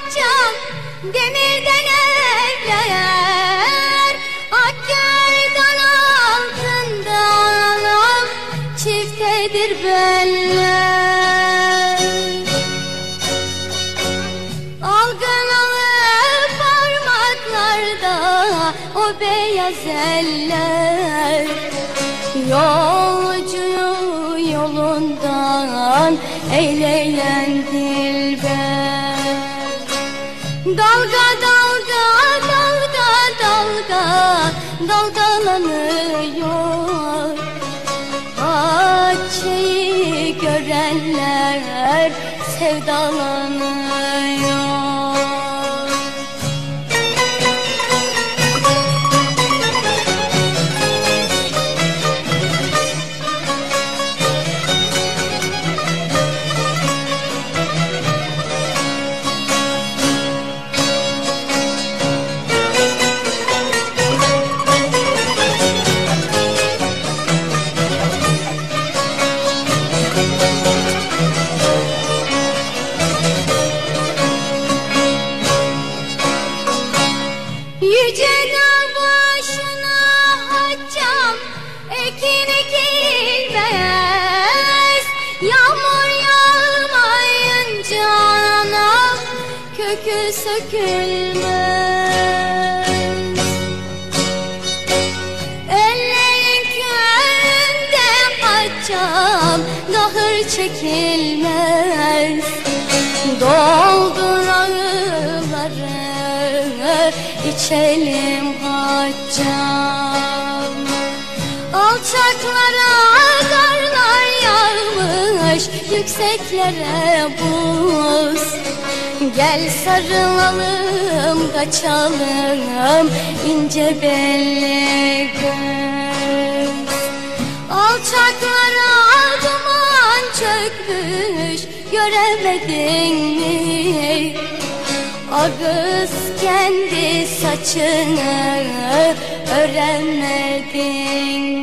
haccam Demirden evler Akkerdan altında anam Çiftedir beller. Algınalı parmaklarda O beyaz eller. Yolcuyu yolundan eyleyen dilber Dalga dalga dalga dalga dalgalanıyor. Açıyı görenler sevdalanıyor Yüce dağ başına haccam ekin ekilmez. Yağmur yağmayınca anam kökü sökülmez. Ellerin köründe haccam dahır çekilmez. Ağıları içelim haccam Alçaklara karlar yağmış Yükseklere buz. Gel sarılalım kaçalım ince belli göz. Alçaklara duman çökmüş göremedin mi? Ağız kendi saçını öremedin